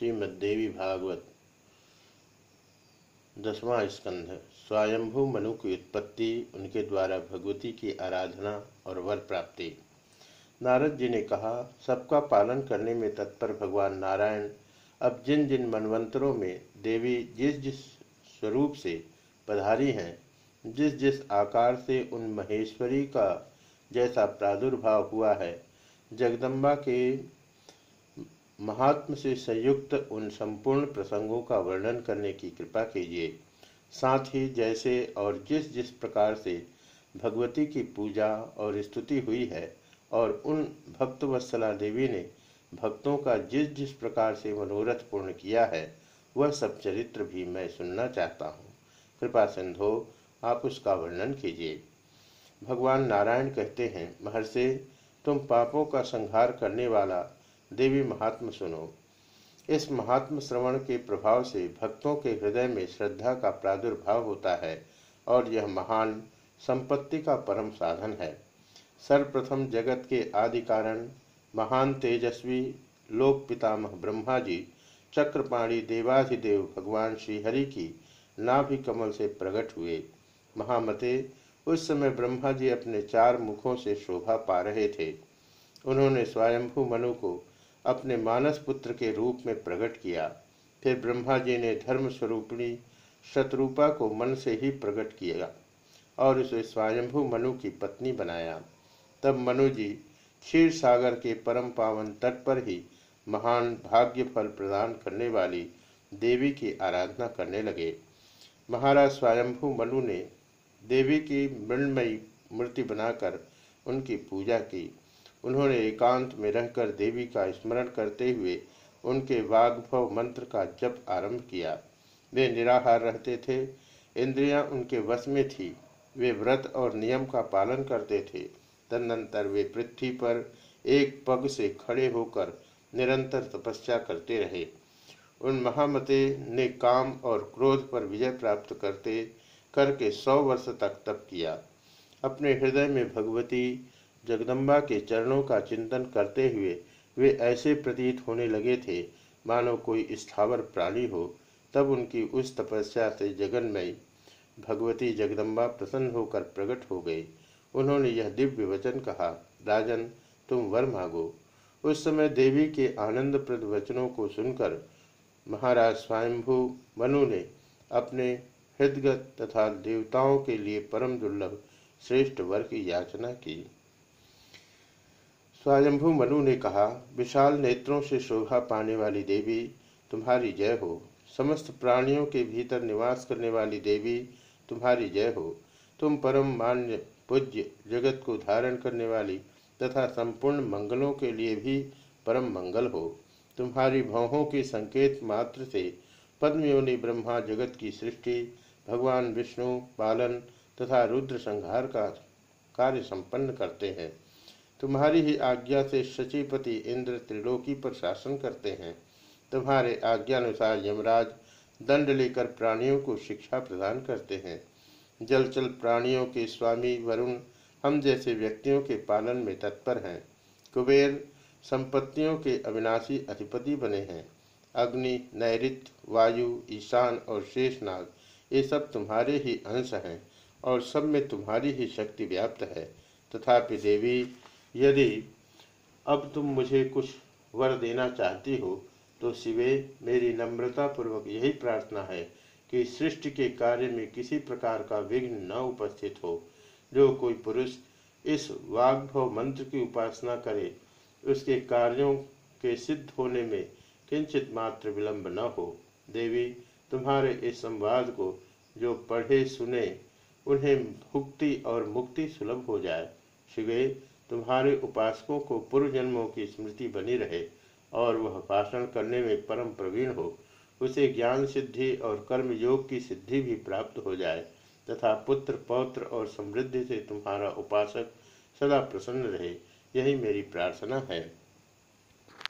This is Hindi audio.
श्रीमद्देवी भागवत दसवां स्कंध, स्वयंभू मनु की उत्पत्ति, उनके द्वारा भगवती की आराधना और वर प्राप्ति। नारद जी ने कहा, सबका पालन करने में तत्पर भगवान नारायण, अब जिन जिन मनवंतरों में देवी जिस जिस स्वरूप से पधारी हैं, जिस जिस आकार से उन महेश्वरी का जैसा प्रादुर्भाव हुआ है, जगदम्बा के महात्म से संयुक्त उन संपूर्ण प्रसंगों का वर्णन करने की कृपा कीजिए। साथ ही जैसे और जिस जिस प्रकार से भगवती की पूजा और स्तुति हुई है और उन भक्त भक्तवत्सला देवी ने भक्तों का जिस जिस प्रकार से मनोरथ पूर्ण किया है, वह सब चरित्र भी मैं सुनना चाहता हूँ। कृपा सिंधो, आप उसका वर्णन कीजिए। भगवान नारायण कहते हैं, महर्षि, तुम पापों का संहार करने वाला देवी महात्म सुनो। इस महात्म श्रवण के प्रभाव से भक्तों के हृदय में श्रद्धा का प्रादुर्भाव होता है और यह महान संपत्ति का परम साधन है। सर्वप्रथम जगत के आदि कारण महान तेजस्वी लोक पितामह ब्रह्मा जी, चक्रपाणी देवाधिदेव भगवान श्रीहरि की नाभि कमल से प्रकट हुए। महामते, उस समय ब्रह्मा जी अपने चार मुखों से शोभा पा रहे थे। उन्होंने स्वयंभू मनु को अपने मानस पुत्र के रूप में प्रकट किया। फिर ब्रह्मा जी ने धर्म स्वरूपिणी शत्रुपा को मन से ही प्रकट किया और उसे स्वयंभू मनु की पत्नी बनाया। तब मनु जी क्षीर सागर के परम पावन तट पर ही महान भाग्य फल प्रदान करने वाली देवी की आराधना करने लगे। महाराज स्वयंभू मनु ने देवी की मृणमयी मूर्ति बनाकर उनकी पूजा की। उन्होंने एकांत में रहकर देवी का स्मरण करते हुए उनके वाग्भव मंत्र का जप आरंभ किया। वे निराहार रहते थे। इंद्रियाँ उनके वश में थी। वे व्रत और नियम का पालन करते थे। तदनंतर वे पृथ्वी पर एक पग से खड़े होकर निरंतर तपस्या करते रहे। उन महामते ने काम और क्रोध पर विजय प्राप्त करते, करके सौ वर्ष तक तप किया। अपने हृदय में भगवती जगदम्बा के चरणों का चिंतन करते हुए वे ऐसे प्रतीत होने लगे थे, मानो कोई स्थावर प्राणी हो। तब उनकी उस तपस्या से जगन्मयी भगवती जगदम्बा प्रसन्न होकर प्रकट हो गई। उन्होंने यह दिव्य वचन कहा, राजन, तुम वर मांगो। उस समय देवी के आनंदप्रद वचनों को सुनकर महाराज स्वयंभू मनु ने अपने हृदगत तथा देवताओं के लिए परम दुर्लभ, श्रेष्ठ वर की याचना की। स्वयंभु मनु ने कहा, विशाल नेत्रों से शोभा पाने वाली देवी, तुम्हारी जय हो। समस्त प्राणियों के भीतर निवास करने वाली देवी, तुम्हारी जय हो। तुम परम मान्य पूज्य जगत को धारण करने वाली तथा संपूर्ण मंगलों के लिए भी परम मंगल हो। तुम्हारी भवों के संकेत मात्र से पद्मयोनि ब्रह्मा जगत की सृष्टि, भगवान विष्णु पालन तथा रुद्र संहार का कार्य संपन्न करते हैं। तुम्हारी ही आज्ञा से शचीपति इंद्र त्रिलोकी पर शासन करते हैं। तुम्हारे आज्ञानुसार यमराज दंड लेकर प्राणियों को शिक्षा प्रदान करते हैं। जलचल प्राणियों के स्वामी वरुण हम जैसे व्यक्तियों के पालन में तत्पर हैं। कुबेर संपत्तियों के अविनाशी अधिपति बने हैं। अग्नि, नैऋत्य, वायु, ईशान और शेषनाग, ये सब तुम्हारे ही अंश हैं और सब में तुम्हारी ही शक्ति व्याप्त है। तथापि देवी यदि अब तुम मुझे कुछ वर देना चाहती हो तो शिवे, मेरी नम्रता पूर्वक यही प्रार्थना है कि सृष्टि के कार्य में किसी प्रकार का विघ्न न उपस्थित हो। जो कोई पुरुष इस वाग्भव मंत्र की उपासना करे, उसके कार्यों के सिद्ध होने में किंचित मात्र विलंब न हो। देवी, तुम्हारे इस संवाद को जो पढ़े सुने, उन्हें भुक्ति और मुक्ति सुलभ हो जाए। शिवे तुम्हारे उपासकों को पूर्व जन्मों की स्मृति बनी रहे और वह भाषण करने में परम प्रवीण हो। उसे ज्ञान सिद्धि और कर्म योग की सिद्धि भी प्राप्त हो जाए तथा पुत्र, पौत्र और समृद्धि से तुम्हारा उपासक सदा प्रसन्न रहे। यही मेरी प्रार्थना है।